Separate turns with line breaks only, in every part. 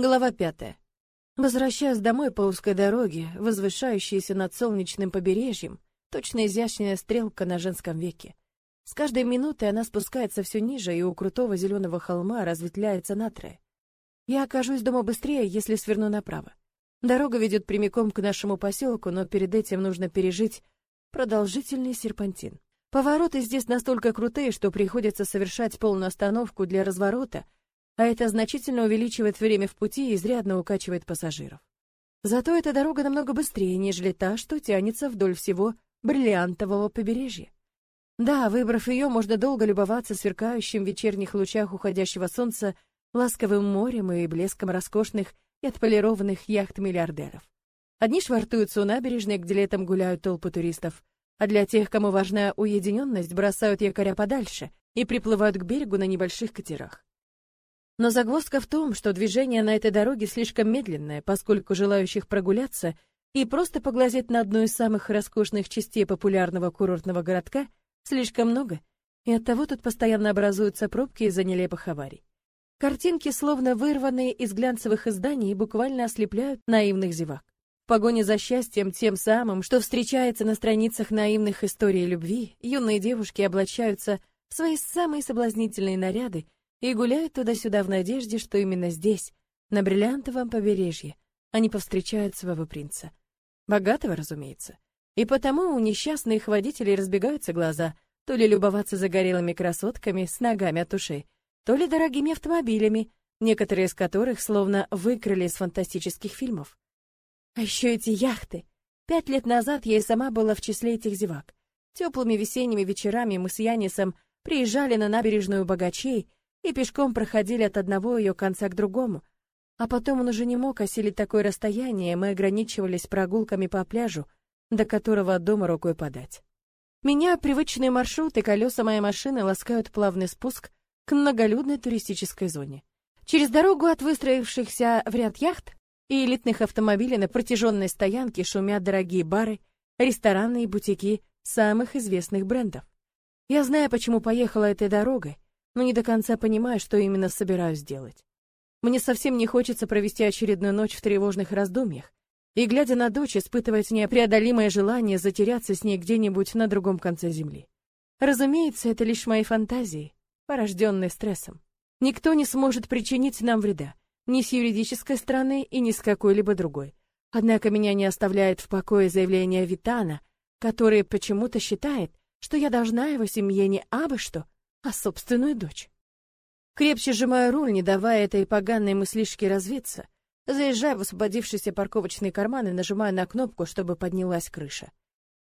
Глава пятая. Возвращаясь домой по узкой дороге, возвышающейся над солнечным побережьем, точно изящная стрелка на женском веке. С каждой минутой она спускается все ниже, и у крутого зеленого холма разветвляется натрия. Я окажусь дома быстрее, если сверну направо. Дорога ведет прямиком к нашему поселку, но перед этим нужно пережить продолжительный серпантин. Повороты здесь настолько крутые, что приходится совершать полную остановку для разворота — а это значительно увеличивает время в пути и изрядно укачивает пассажиров. Зато эта дорога намного быстрее, нежели та, что тянется вдоль всего бриллиантового побережья. Да, выбрав ее, можно долго любоваться сверкающим в вечерних лучах уходящего солнца ласковым морем и блеском роскошных и отполированных яхт миллиардеров. Одни швартуются у набережной, где летом гуляют толпы туристов, а для тех, кому важна уединенность, бросают якоря подальше и приплывают к берегу на небольших катерах. Но загвоздка в том, что движение на этой дороге слишком медленное, поскольку желающих прогуляться и просто поглазеть на одну из самых роскошных частей популярного курортного городка слишком много, и оттого тут постоянно образуются пробки из-за нелепых аварий. Картинки, словно вырванные из глянцевых изданий, буквально ослепляют наивных зевак. В погоне за счастьем, тем самым, что встречается на страницах наивных историй любви, юные девушки облачаются в свои самые соблазнительные наряды и гуляют туда-сюда в надежде, что именно здесь, на бриллиантовом побережье, они повстречают своего принца. Богатого, разумеется. И потому у несчастных водителей разбегаются глаза, то ли любоваться загорелыми красотками с ногами от ушей, то ли дорогими автомобилями, некоторые из которых словно выкрали из фантастических фильмов. А еще эти яхты. Пять лет назад я и сама была в числе этих зевак. Теплыми весенними вечерами мы с Янисом приезжали на набережную богачей и пешком проходили от одного ее конца к другому. А потом он уже не мог осилить такое расстояние, и мы ограничивались прогулками по пляжу, до которого от дома рукой подать. Меня привычные маршруты, колеса моей машины ласкают плавный спуск к многолюдной туристической зоне. Через дорогу от выстроившихся в ряд яхт и элитных автомобилей на протяженной стоянке шумят дорогие бары, рестораны и бутики самых известных брендов. Я знаю, почему поехала этой дорогой, но не до конца понимаю, что именно собираюсь делать. Мне совсем не хочется провести очередную ночь в тревожных раздумьях, и, глядя на дочь, испытывать непреодолимое желание затеряться с ней где-нибудь на другом конце земли. Разумеется, это лишь мои фантазии, порожденные стрессом. Никто не сможет причинить нам вреда, ни с юридической стороны и ни с какой-либо другой. Однако меня не оставляет в покое заявление Витана, который почему-то считает, что я должна его семье не абы что, а собственную дочь. Крепче сжимаю руль, не давая этой поганой мыслишке развиться, заезжаю в освободившийся парковочный карман и нажимаю на кнопку, чтобы поднялась крыша.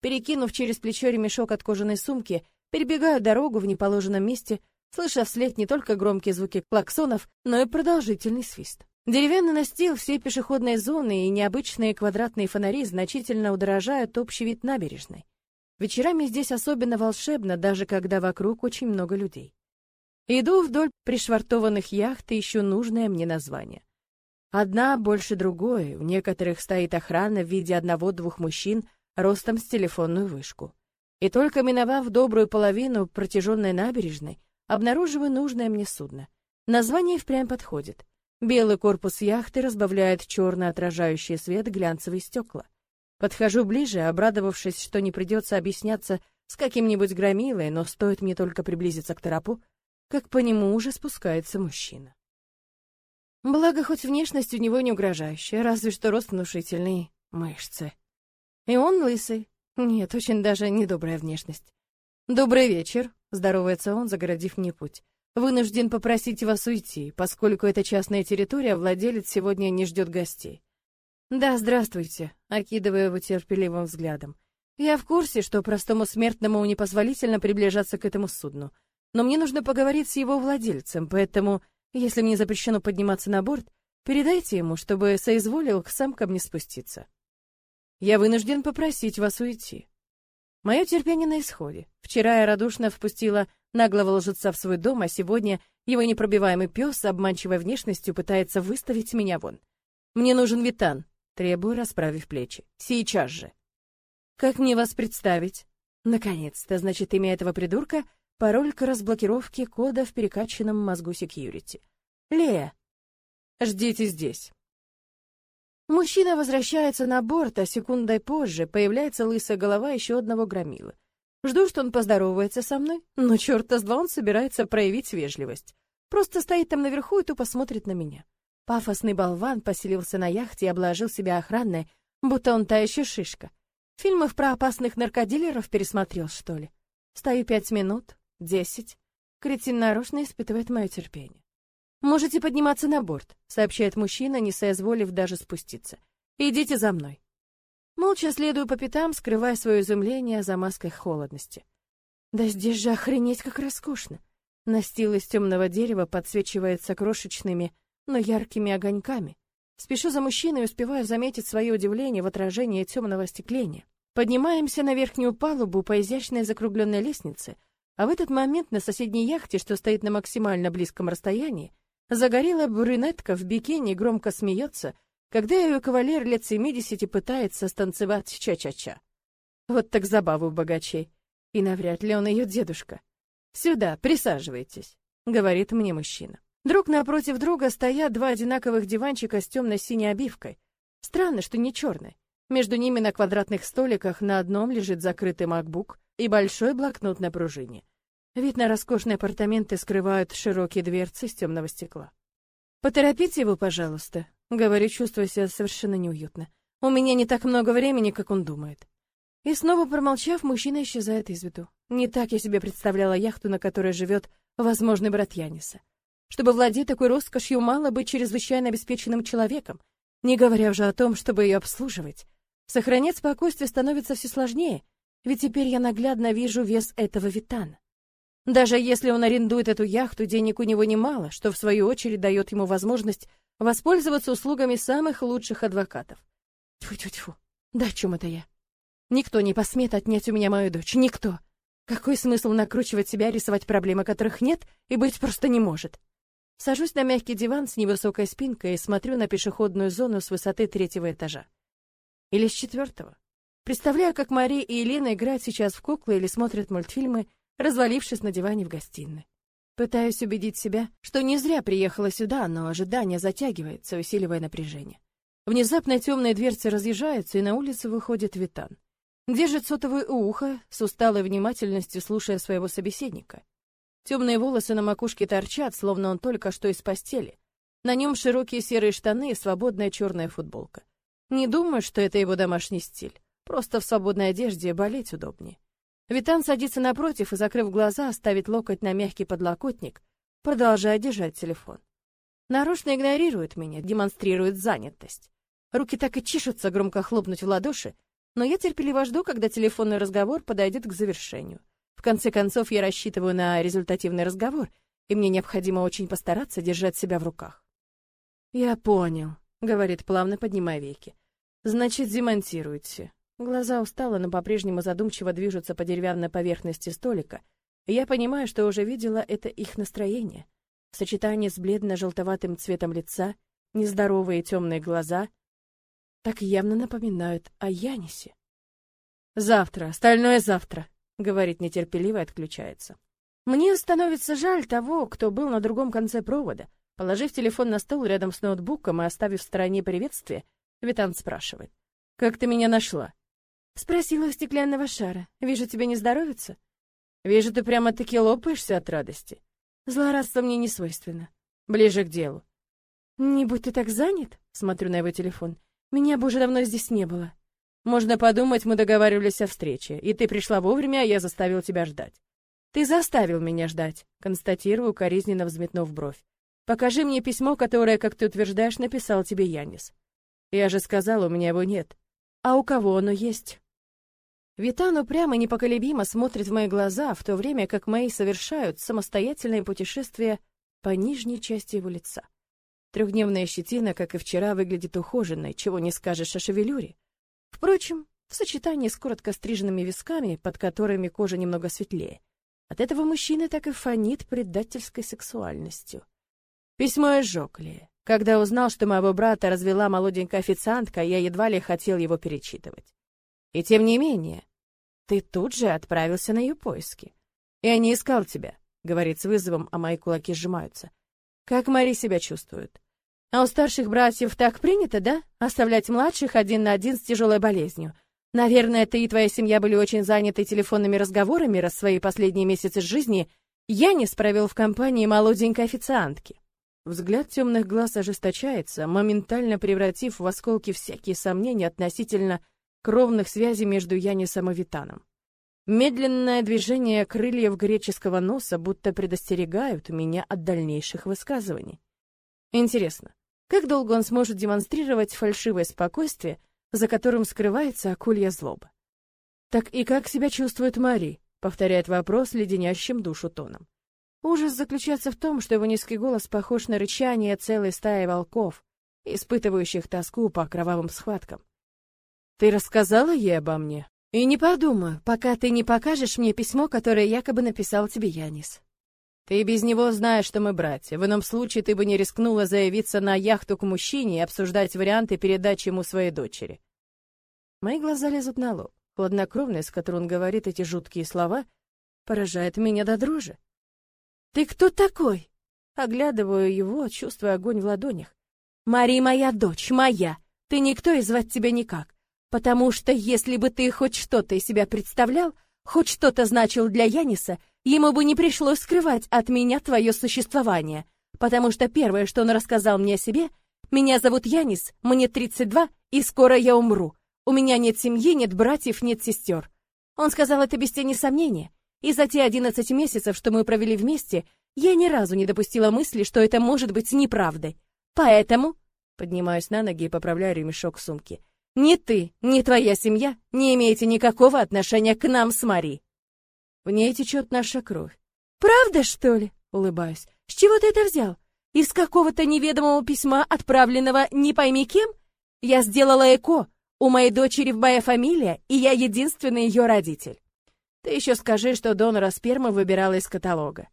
Перекинув через плечо ремешок от кожаной сумки, перебегаю дорогу в неположенном месте, слыша вслед не только громкие звуки клаксонов, но и продолжительный свист. Деревянный настил, все пешеходные зоны и необычные квадратные фонари значительно удорожают общий вид набережной. Вечерами здесь особенно волшебно, даже когда вокруг очень много людей. Иду вдоль пришвартованных яхт и ищу нужное мне название. Одна больше другой, у некоторых стоит охрана в виде одного-двух мужчин ростом с телефонную вышку. И только миновав добрую половину протяженной набережной, обнаруживаю нужное мне судно. Название впрямь подходит. Белый корпус яхты разбавляет черно отражающий свет глянцевые стекла. Подхожу ближе, обрадовавшись, что не придется объясняться с каким-нибудь громилой, но стоит мне только приблизиться к тропу, как по нему уже спускается мужчина. Благо, хоть внешность у него не угрожающая, разве что рост внушительный, мышцы. И он лысый. Нет, очень даже недобрая внешность. «Добрый вечер», — здоровается он, загородив мне путь. «Вынужден попросить вас уйти, поскольку это частная территория, владелец сегодня не ждет гостей. Да, здравствуйте, окидывая его терпеливым взглядом. Я в курсе, что простому смертному непозволительно приближаться к этому судну. Но мне нужно поговорить с его владельцем, поэтому, если мне запрещено подниматься на борт, передайте ему, чтобы соизволил сам ко мне спуститься. Я вынужден попросить вас уйти. Мое терпение на исходе. Вчера я радушно впустила наглого лжеца в свой дом, а сегодня его непробиваемый пес обманчивой внешностью пытается выставить меня вон. Мне нужен Витан, Требую, расправив плечи. Сейчас же. Как мне вас представить? Наконец-то, значит, имя этого придурка — пароль к разблокировке кода в перекачанном мозгу секьюрити. Лея.
Ждите здесь.
Мужчина возвращается на борт, а секундой позже появляется лысая голова еще одного громилы. Жду, что он поздоровается со мной, но черта с два он собирается проявить вежливость. Просто стоит там наверху и тупо смотрит на меня. Пафосный болван поселился на яхте и обложил себя охраной, будто он та еще шишка. Фильмов про опасных наркодилеров пересмотрел, что ли? Стою пять минут, десять. Кретин нарочно испытывает мое терпение. «Можете подниматься на борт», — сообщает мужчина, не соизволив даже спуститься. «Идите за мной». Молча следую по пятам, скрывая свое изумление за маской холодности. Да здесь же охренеть как роскошно. Настил из темного дерева подсвечивается крошечными, но яркими огоньками. Спешу за мужчиной успеваю заметить свое удивление в отражении темного остекления. Поднимаемся на верхнюю палубу по изящной закругленной лестнице, а в этот момент на соседней яхте, что стоит на максимально близком расстоянии, Загорелая брюнетка в бикини громко смеется, когда ее кавалер лет семидесяти пытается станцевать ча-ча-ча. Вот так забаву богачей. И навряд ли он ее дедушка. «Сюда, присаживайтесь», — говорит мне мужчина. Друг напротив друга стоят два одинаковых диванчика с темно-синей обивкой. Странно, что не черный. Между ними на квадратных столиках на одном лежит закрытый MacBook и большой блокнот на пружине. Вид на роскошные апартаменты скрывают широкие дверцы из темного стекла. «Поторопите его, пожалуйста», — говорю, чувствуя себя совершенно неуютно. «У меня не так много времени, как он думает». И снова промолчав, мужчина исчезает из виду. Не так я себе представляла яхту, на которой живет возможный брат Яниса. Чтобы владеть такой роскошью, мало быть чрезвычайно обеспеченным человеком, не говоря уже о том, чтобы ее обслуживать. Сохранять спокойствие становится все сложнее, ведь теперь я наглядно вижу вес этого Витана. Даже если он арендует эту яхту, денег у него немало, что в свою очередь дает ему возможность воспользоваться услугами самых лучших адвокатов. Тьфу-тьфу-тьфу. Да о чем это я? Никто не посмеет отнять у меня мою дочь. Никто. Какой смысл накручивать себя, рисовать проблемы, которых нет и быть просто не может? Сажусь на мягкий диван с невысокой спинкой и смотрю на пешеходную зону с высоты третьего этажа. Или с четвертого. Представляю, как Мари и Елена играют сейчас в куклы или смотрят мультфильмы, развалившись на диване в гостиной. Пытаюсь убедить себя, что не зря приехала сюда, но ожидание затягивается, усиливая напряжение. Внезапно темные дверцы разъезжаются, и на улицу выходит Витан. Держит сотовое ухо, с усталой внимательностью слушая своего собеседника. Темные волосы на макушке торчат, словно он только что из постели. На нем широкие серые штаны и свободная черная футболка. Не думаю, что это его домашний стиль. Просто в свободной одежде болеть удобнее. Витан садится напротив и, закрыв глаза, ставит локоть на мягкий подлокотник, продолжая держать телефон. Нарочно игнорирует меня, демонстрирует занятость. Руки так и чешутся громко хлопнуть в ладоши, но я терпеливо жду, когда телефонный разговор подойдет к завершению. В конце концов, я рассчитываю на результативный разговор, и мне необходимо очень постараться держать себя в руках. «Я понял», — говорит плавно, поднимая веки. «Значит, демонтируйте. Глаза устало, но по-прежнему задумчиво движутся по деревянной поверхности столика. Я понимаю, что уже видела это их настроение. В сочетании с бледно-желтоватым цветом лица, нездоровые темные глаза так явно напоминают о Янисе. «Завтра, остальное завтра», — говорит нетерпеливо и отключается. Мне становится жаль того, кто был на другом конце провода. Положив телефон на стол рядом с ноутбуком и оставив в стороне приветствие, Витан спрашивает. «Как ты меня нашла?» Спросила у стеклянного шара. Вижу, тебе не здоровится? Вижу, ты прямо-таки лопаешься от радости. Злорадство мне не свойственно. Ближе к делу. Не будь ты так занят, смотрю на его телефон. Меня бы уже давно здесь не было. Можно подумать, мы договаривались о встрече, и ты пришла вовремя, а я заставил тебя ждать. Ты заставил меня ждать, констатирую, коризненно взметнув бровь. Покажи мне письмо, которое, как ты утверждаешь, написал тебе Янис. Я же сказал, у меня его нет. А у кого оно есть? Витан упрямо непоколебимо смотрит в мои глаза, в то время как мои совершают самостоятельное путешествие по нижней части его лица. Трехдневная щетина, как и вчера, выглядит ухоженной, чего не скажешь о шевелюре. Впрочем, в сочетании с коротко стриженными висками, под которыми кожа немного светлее, от этого мужчины так и фонит предательской сексуальностью. Письмо из Жокли. Когда узнал, что моего брата развела молоденькая официантка, я едва ли хотел его перечитывать. И тем не менее, ты тут же отправился на ее поиски. Я не искал тебя, говорит с вызовом, а мои кулаки сжимаются. Как Мари себя чувствует? А у старших братьев так принято, да? Оставлять младших один на один с тяжелой болезнью. Наверное, ты и твоя семья были очень заняты телефонными разговорами, раз свои последние месяцы жизни я не справил в компании молоденькой официантки. Взгляд темных глаз ожесточается, моментально превратив в осколки всякие сомнения относительно кровных связей между Янисом и Витаном. Медленное движение крыльев греческого носа будто предостерегают меня от дальнейших высказываний. Интересно, как долго он сможет демонстрировать фальшивое спокойствие, за которым скрывается акулья злоба? Так и как себя чувствует Мари? повторяет вопрос леденящим душу тоном. Ужас заключается в том, что его низкий голос похож на рычание целой стаи волков, испытывающих тоску по кровавым схваткам. Ты рассказала ей обо мне? И не подумаю, пока ты не покажешь мне письмо, которое якобы написал тебе Янис. Ты без него знаешь, что мы братья. В ином случае ты бы не рискнула заявиться на яхту к мужчине и обсуждать варианты передачи ему своей дочери. Мои глаза лезут на лоб. Хладнокровность, с которой он говорит эти жуткие слова, поражает меня до дрожи. «Ты кто такой?» Оглядываю его, чувствуя огонь в ладонях. «Мари моя дочь, моя! Ты никто и звать тебя никак. Потому что если бы ты хоть что-то из себя представлял, хоть что-то значил для Яниса, ему бы не пришлось скрывать от меня твое существование. Потому что первое, что он рассказал мне о себе, меня зовут Янис, мне 32, и скоро я умру. У меня нет семьи, нет братьев, нет сестер. Он сказал это без тени сомнения. И за те 11 месяцев, что мы провели вместе, я ни разу не допустила мысли, что это может быть неправдой. Поэтому, поднимаюсь на ноги и поправляю ремешок сумки, ни ты, ни твоя семья не имеете никакого отношения к нам с Мари. В ней течет наша кровь. Правда, что ли? Улыбаюсь. С чего ты это взял? Из какого-то неведомого письма, отправленного не пойми кем? Я сделала ЭКО. У моей дочери моя фамилия, и я единственный ее родитель. Ты еще скажи, что донора спермы выбирала из каталога.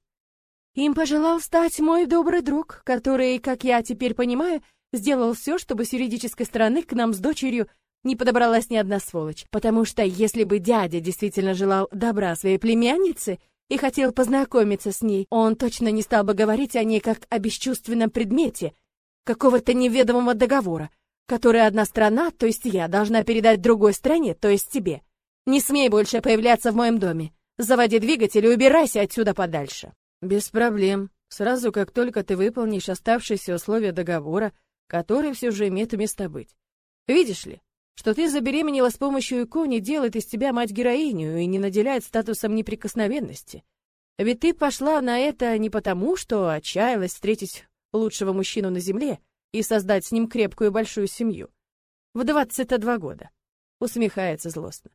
Им пожелал стать мой добрый друг, который, как я теперь понимаю, сделал все, чтобы с юридической стороны к нам с дочерью не подобралась ни одна сволочь. Потому что если бы дядя действительно желал добра своей племяннице и хотел познакомиться с ней, он точно не стал бы говорить о ней как о бесчувственном предмете какого-то неведомого договора, который одна страна, то есть я, должна передать другой стране, то есть тебе. Не смей больше появляться в моем доме. Заводи двигатель и убирайся отсюда подальше. Без проблем. Сразу как только ты выполнишь оставшиеся условия договора, который все же имеет место быть. Видишь ли, что ты забеременела с помощью ИКО не делает из тебя мать-героиню и не наделяет статусом неприкосновенности. Ведь ты пошла на это не потому, что отчаялась встретить лучшего мужчину на земле и создать с ним крепкую большую семью. В 22 года. Усмехается злостно.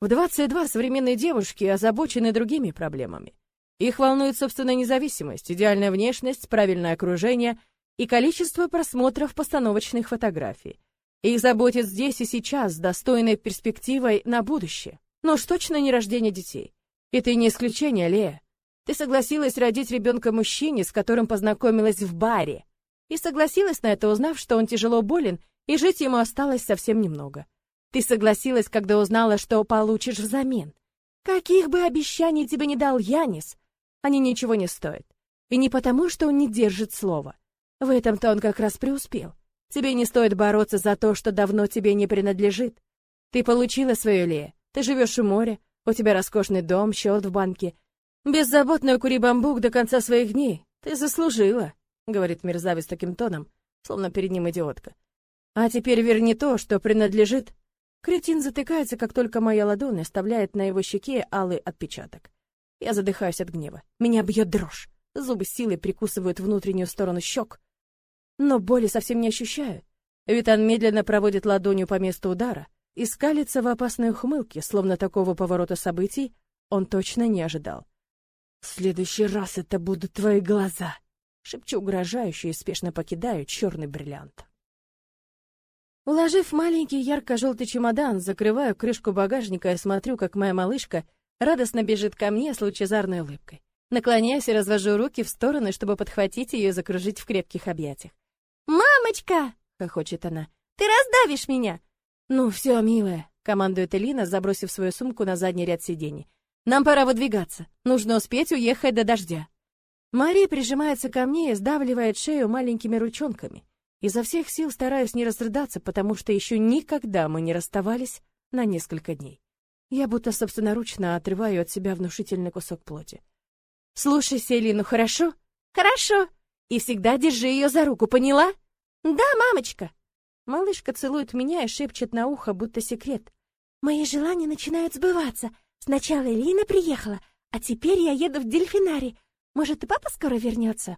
В 22 современные девушки озабочены другими проблемами. Их волнует собственная независимость, идеальная внешность, правильное окружение — и количество просмотров постановочных фотографий. Их заботит здесь и сейчас с достойной перспективой на будущее. Но уж точно не рождение детей. И ты не исключение, Лея. Ты согласилась родить ребенка мужчине, с которым познакомилась в баре. И согласилась на это, узнав, что он тяжело болен, и жить ему осталось совсем немного. Ты согласилась, когда узнала, что получишь взамен. Каких бы обещаний тебе не дал Янис, они ничего не стоят. И не потому, что он не держит слова. В этом-то он как раз преуспел. Тебе не стоит бороться за то, что давно тебе не принадлежит. Ты получила свое Лея. Ты живешь у моря, у тебя роскошный дом, счет в банке. Беззаботно кури бамбук до конца своих дней. Ты заслужила, — говорит мерзавец таким тоном, словно перед ним идиотка. А теперь верни то, что принадлежит. Кретин затыкается, как только моя ладонь оставляет на его щеке алый отпечаток. Я задыхаюсь от гнева. Меня бьет дрожь. Зубы силой прикусывают внутреннюю сторону щек но боли совсем не ощущаю. Витан медленно проводит ладонью по месту удара и скалится в опасной ухмылке, словно такого поворота событий он точно не ожидал. «В следующий раз это будут твои глаза!» Шепчу угрожающе и спешно покидаю черный бриллиант. Уложив маленький ярко-желтый чемодан, закрываю крышку багажника и смотрю, как моя малышка радостно бежит ко мне с лучезарной улыбкой. Наклоняюсь и развожу руки в стороны, чтобы подхватить ее и закружить в крепких объятиях. «Мамочка!» — хохочет она. «Ты раздавишь меня!» «Ну все, милая», — командует Элина, забросив свою сумку на задний ряд сидений. «Нам пора выдвигаться. Нужно успеть уехать до дождя». Мария прижимается ко мне и сдавливает шею маленькими ручонками. Изо всех сил стараюсь не разрыдаться, потому что еще никогда мы не расставались на несколько дней. Я будто собственноручно отрываю от себя внушительный кусок плоти. Слушай Селину, хорошо? Хорошо. И всегда держи ее за руку, поняла? Да, мамочка. Малышка целует меня и шепчет на ухо, будто секрет. Мои желания начинают сбываться. Сначала Элина приехала, а теперь я еду в дельфинарий. Может, и папа скоро вернется?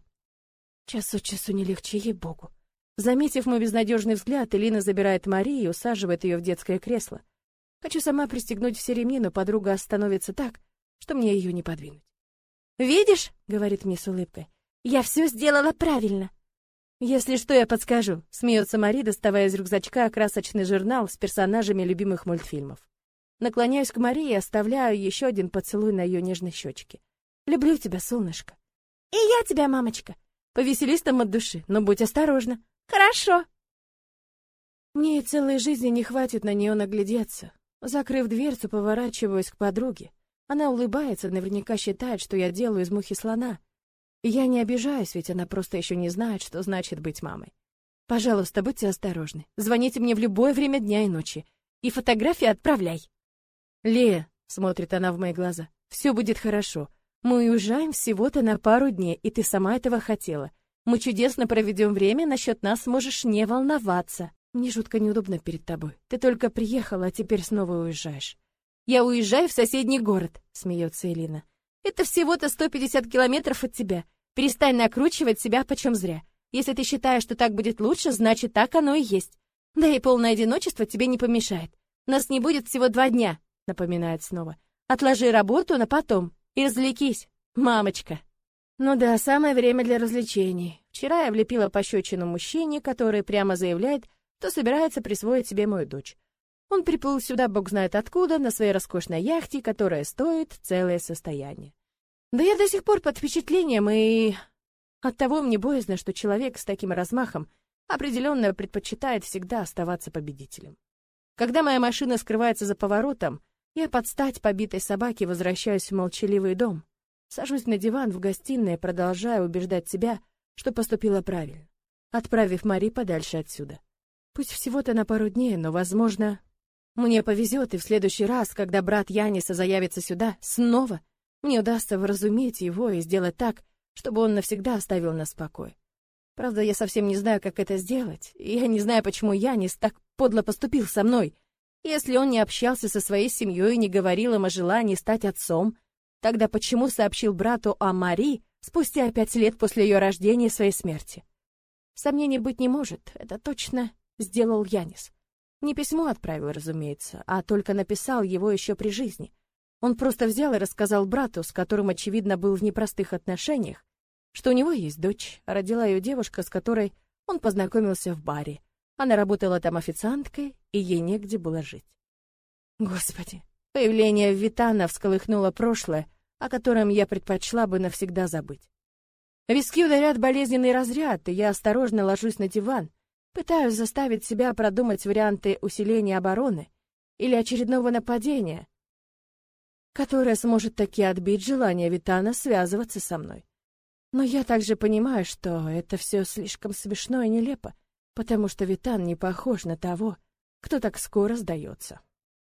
Час от часу не легче, ей-богу. Заметив мой безнадежный взгляд, Элина забирает Марию и усаживает ее в детское кресло. Хочу сама пристегнуть все ремни, но подруга остановится так, что мне ее не подвинуть. «Видишь?» — говорит мне с улыбкой. «Я все сделала правильно». «Если что, я подскажу», — смеется Мари, доставая из рюкзачка красочный журнал с персонажами любимых мультфильмов. Наклоняюсь к Марии и оставляю еще один поцелуй на ее нежной щечке. «Люблю тебя, солнышко». «И я тебя, мамочка». «Повеселись там от души, но будь осторожна». «Хорошо». Мне и целой жизни не хватит на нее наглядеться. Закрыв дверцу, поворачиваюсь к подруге. Она улыбается, наверняка считает, что я делаю из мухи слона. Я не обижаюсь, ведь она просто еще не знает, что значит быть мамой. Пожалуйста, будьте осторожны. Звоните мне в любое время дня и ночи. И фотографии отправляй. Лея, смотрит она в мои глаза, все будет хорошо. Мы уезжаем всего-то на пару дней, и ты сама этого хотела. Мы чудесно проведем время, насчет нас можешь не волноваться. Мне жутко неудобно перед тобой. Ты только приехала, а теперь снова уезжаешь. Я уезжаю в соседний город, смеется Элина. Это всего-то 150 километров от тебя. Перестань накручивать себя почем зря. Если ты считаешь, что так будет лучше, значит, так оно и есть. Да и полное одиночество тебе не помешает. Нас не будет всего два дня, напоминает снова. Отложи работу на потом и развлекись, мамочка. Ну да, самое время для развлечений. Вчера я влепила пощечину мужчине, который прямо заявляет, то собирается присвоить себе мою дочь. Он приплыл сюда бог знает откуда, на своей роскошной яхте, которая стоит целое состояние. Да я до сих пор под впечатлением, и... Оттого мне боязно, что человек с таким размахом определенно предпочитает всегда оставаться победителем. Когда моя машина скрывается за поворотом, я под стать побитой собаке возвращаюсь в молчаливый дом. Сажусь на диван в гостиной и продолжаю убеждать себя, что поступила правильно, отправив Мари подальше отсюда. Пусть всего-то на пару дней, но, возможно, мне повезет, и в следующий раз, когда брат Яниса заявится сюда, снова мне удастся вразуметь его и сделать так, чтобы он навсегда оставил нас в покое. Правда, я совсем не знаю, как это сделать, я не знаю, почему Янис так подло поступил со мной. Если он не общался со своей семьей и не говорил им о желании стать отцом, тогда почему сообщил брату о Мари спустя пять лет после ее рождения и своей смерти? Сомнений быть не может, это точно сделал Янис. Не письмо отправил, разумеется, а только написал его еще при жизни. Он просто взял и рассказал брату, с которым, очевидно, был в непростых отношениях, что у него есть дочь, а родила ее девушка, с которой он познакомился в баре. Она работала там официанткой, и ей негде было жить. Господи, появление Витана всколыхнуло прошлое, о котором я предпочла бы навсегда забыть. Виски ударят болезненный разряд, и я осторожно ложусь на диван, Пытаюсь заставить себя продумать варианты усиления обороны или очередного нападения, которое сможет таки отбить желание Витана связываться со мной. Но я также понимаю, что это все слишком смешно и нелепо, потому что Витан не похож на того, кто так скоро сдается.